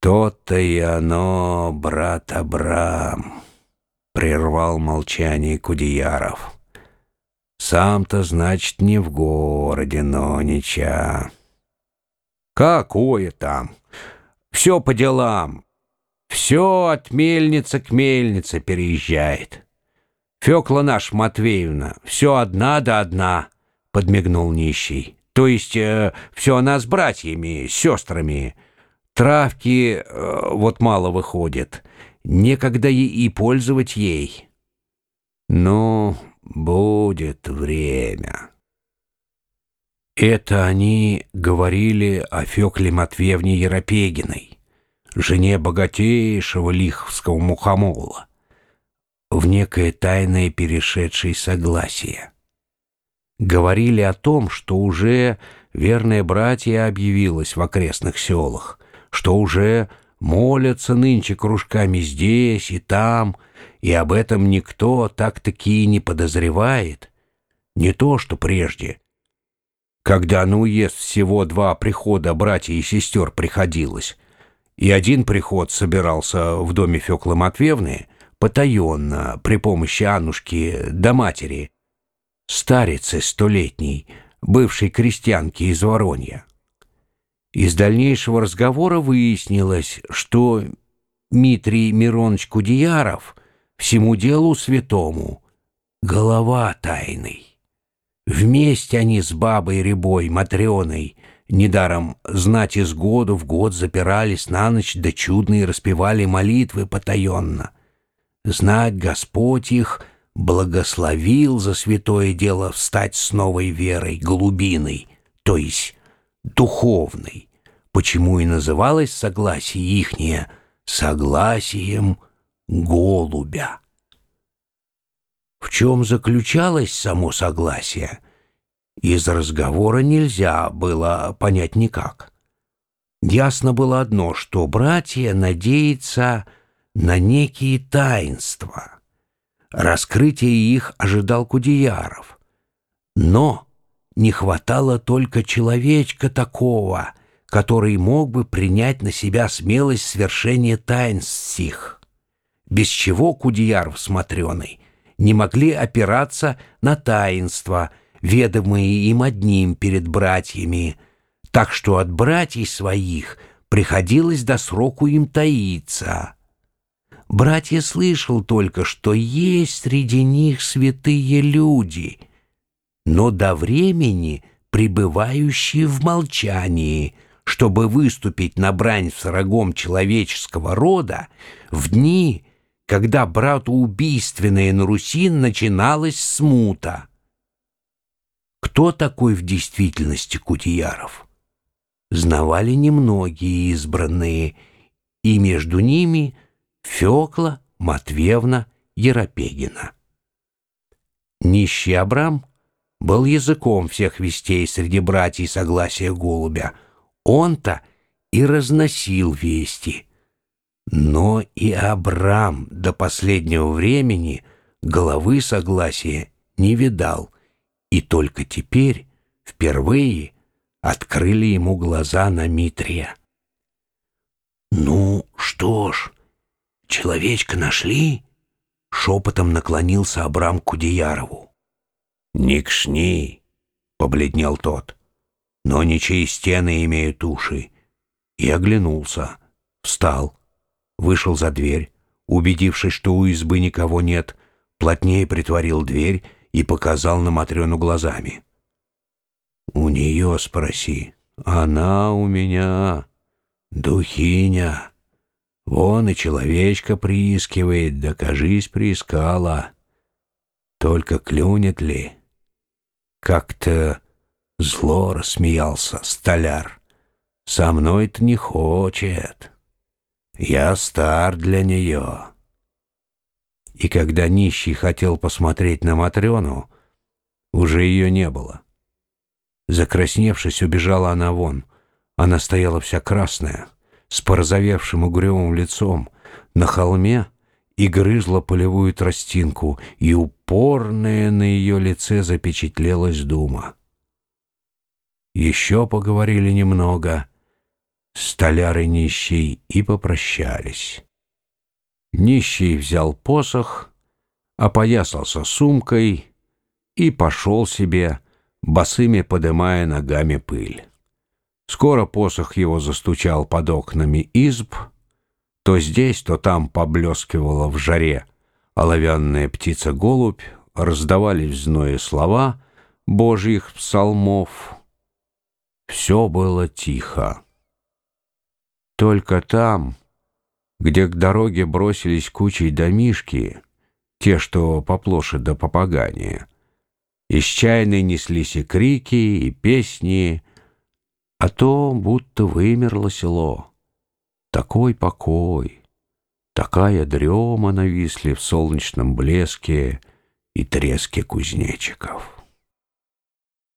«То-то и оно, брат Абрам», — прервал молчание Кудеяров. «Сам-то, значит, не в городе, но нича». «Какое там? Все по делам. Все от мельницы к мельнице переезжает. Фекла наш Матвеевна, все одна да одна», — подмигнул нищий. «То есть э, все она с братьями, с сестрами». Травки э, вот мало выходит. Некогда ей и пользовать ей. Ну, будет время. Это они говорили о Фекле Матвеевне Еропегиной, жене богатейшего лиховского мухомола, в некое тайное перешедшее согласие. Говорили о том, что уже верное братья объявилось в окрестных селах — что уже молятся нынче кружками здесь и там, и об этом никто так-таки и не подозревает. Не то, что прежде. Когда на уезд всего два прихода братья и сестер приходилось, и один приход собирался в доме Феклы Матвеевны, потаенно, при помощи Аннушки до матери, старицы столетней, бывшей крестьянки из Воронья. Из дальнейшего разговора выяснилось, что Митрий Миронович Кудеяров всему делу святому голова тайный. Вместе они с бабой Рябой, Матрёной, недаром знать из года в год запирались на ночь, да чудные распевали молитвы потаенно. Знать Господь их благословил за святое дело встать с новой верой, голубиной, то есть духовной, почему и называлось согласие ихнее согласием голубя. В чем заключалось само согласие, из разговора нельзя было понять никак. Ясно было одно, что братья надеются на некие таинства. Раскрытие их ожидал Кудеяров. Но не хватало только человечка такого, который мог бы принять на себя смелость свершения таинств сих, без чего Кудеяров с Матрёной не могли опираться на таинства, ведомые им одним перед братьями, так что от братьев своих приходилось до сроку им таиться. Братья слышал только, что есть среди них святые люди — но до времени пребывающие в молчании, чтобы выступить на брань с врагом человеческого рода в дни, когда братоубийственная на Руси начиналась смута. Кто такой в действительности Кутияров? Знавали немногие избранные, и между ними Фёкла Матвеевна Еропегина. Нищий Абрам — был языком всех вестей среди братьев согласия голубя. Он-то и разносил вести. Но и Абрам до последнего времени головы согласия не видал, и только теперь, впервые, открыли ему глаза на Митрия. «Ну что ж, человечка нашли?» — шепотом наклонился Абрам к Кудеярову. «Никшни!» — побледнел тот. «Но ничьи стены имеют уши». И оглянулся, встал, вышел за дверь, убедившись, что у избы никого нет, плотнее притворил дверь и показал на Матрёну глазами. «У неё спроси, она у меня духиня. Вон и человечка приискивает, да, кажись, приискала. Только клюнет ли?» Как-то зло рассмеялся столяр. Со мной-то не хочет. Я стар для нее. И когда нищий хотел посмотреть на Матрёну, уже ее не было. Закрасневшись, убежала она вон. Она стояла вся красная, с порозовевшим угрюмым лицом, на холме и грызла полевую тростинку, и упорная на ее лице запечатлелась дума. Еще поговорили немного. Столяр и нищий и попрощались. Нищий взял посох, опоясался сумкой и пошел себе, босыми подымая ногами пыль. Скоро посох его застучал под окнами изб, то здесь, то там поблескивала в жаре оловянная птица-голубь, раздавались в зное слова божьих псалмов. Все было тихо. Только там, где к дороге бросились кучей домишки, те, что поплоше до попагания, из чайной неслись и крики, и песни, а то будто вымерло село. Такой покой, такая дрема нависли в солнечном блеске и треске кузнечиков.